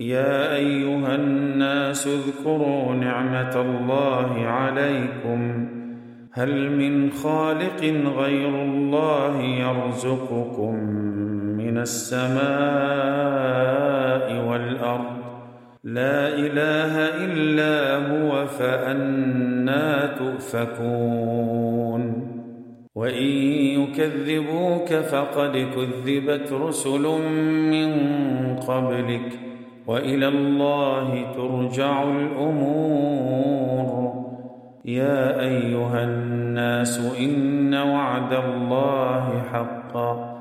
يا أيها الناس اذكروا نعمة الله عليكم. هل من خالق غير الله يرزقكم من السماء والأرض؟ لا إله إلا هو فأنا تؤفكون. وإن يكذبوك فقد كذبت رسل من قبلك. وإلى الله ترجع الأمور. يا أيها الناس إن وعد الله حقا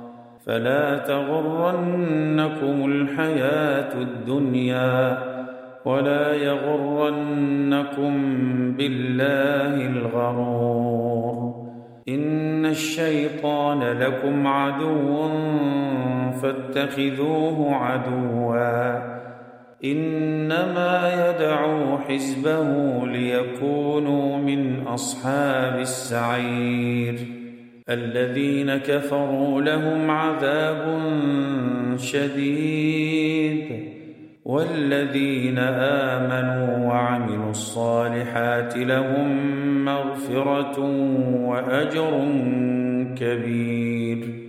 فلا تغرنكم الحياة الدنيا ولا يغرنكم بالله الغرور. إن الشيطان لكم عدو فاتخذوه عدوا. إنما يدعو حزبه ليكونوا من أصحاب السعير. الذين كفروا لهم عذاب شديد. والذين آمنوا وعملوا الصالحات لهم مغفرة وأجر كبير.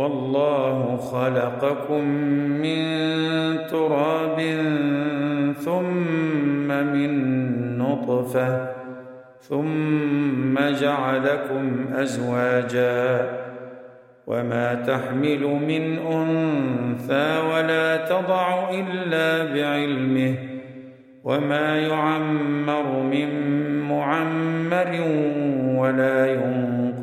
والله خلقكم من تراب ثم من نطفة ثم جعلكم أزواجا وما تحمل من أنثى ولا تضع إلا بعلمه وما يعمر من معمر ولا ينقص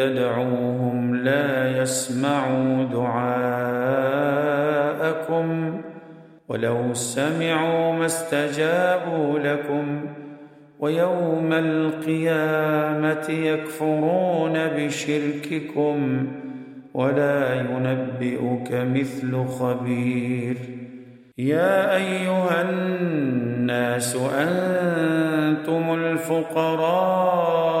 تدعوهم لا يسمعوا دعاءكم ولو سمعوا ما استجابوا لكم ويوم القيامة يكفرون بشرككم ولا ينبئك مثل خبير يا أيها الناس أنتم الفقراء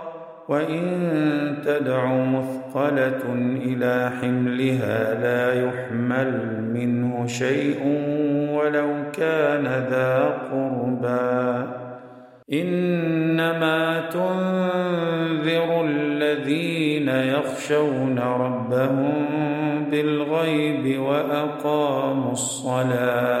وإن تدع مثقلة إلى حملها لا يحمل منه شيء ولو كان ذا قربى. إنما تنذر الذين يخشون ربهم بالغيب وأقاموا الصلاة.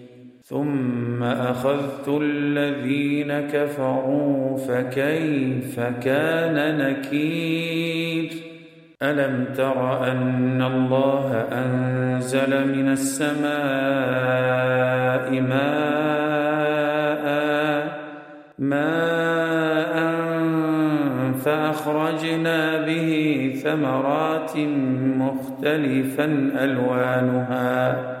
ثم اخذت الذين كفروا فكيف كان نكير الم تر ان الله انزل من السماء ماء ماء فاخرجنا به ثمرات مختلفا الوانها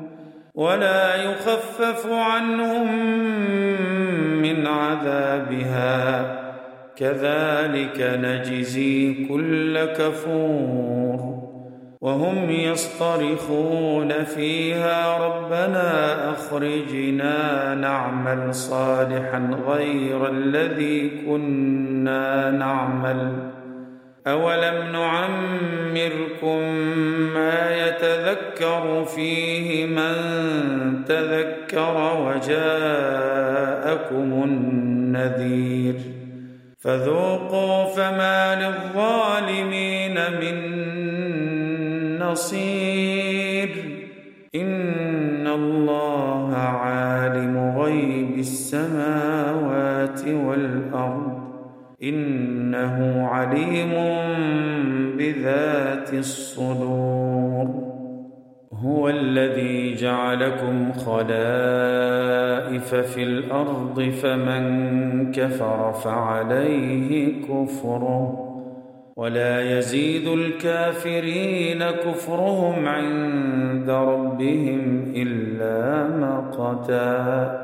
ولا يخفف عنهم من عذابها. كذلك نجزي كل كفور. وهم يصطرخون فيها ربنا أخرجنا نعمل صالحا غير الذي كنا نعمل. أولم نعمركم ما يتذكر فيه من تذكر وجاءكم النذير فذوقوا فما للظالمين من نصير إن الله عالم غيب السماوات والأرض إنه عليم بذات الصدور هو الذي جعلكم خلائف في الأرض فمن كفر فعليه كفره ولا يزيد الكافرين كفرهم عند ربهم إلا مقتا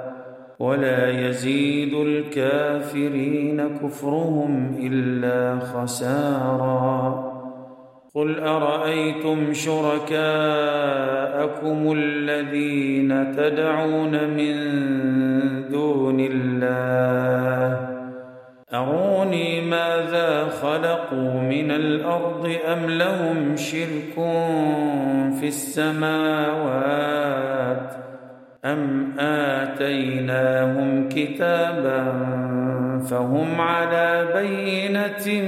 ولا يزيد الكافرين كفرهم إلا خسارا قل ارايتم شركاءكم الذين تدعون من دون الله اروني ماذا خلقوا من الأرض ام لهم شرك في السماوات ام اتيناهم كتابا فهم على بينه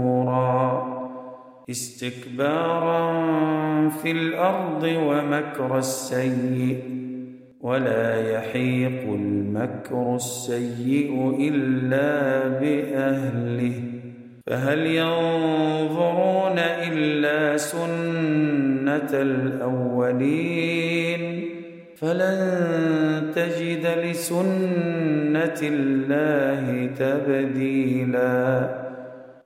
استكبارا في الأرض ومكر السيئ ولا يحيق المكر السيء إلا بأهله. فهل ينظرون إلا سنة الأولين؟ فلن تجد لسنة الله تبديلا.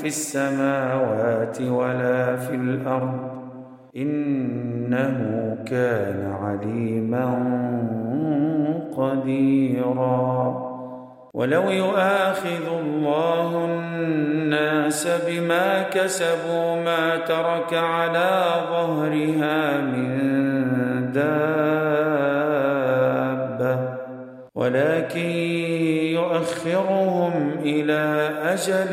في السماوات ولا في الأرض إنه كان عليما قديرا. ولو يؤاخذ الله الناس بما كسبوا ما ترك على ظهرها من دابة ولكن يؤخرهم إلى أجل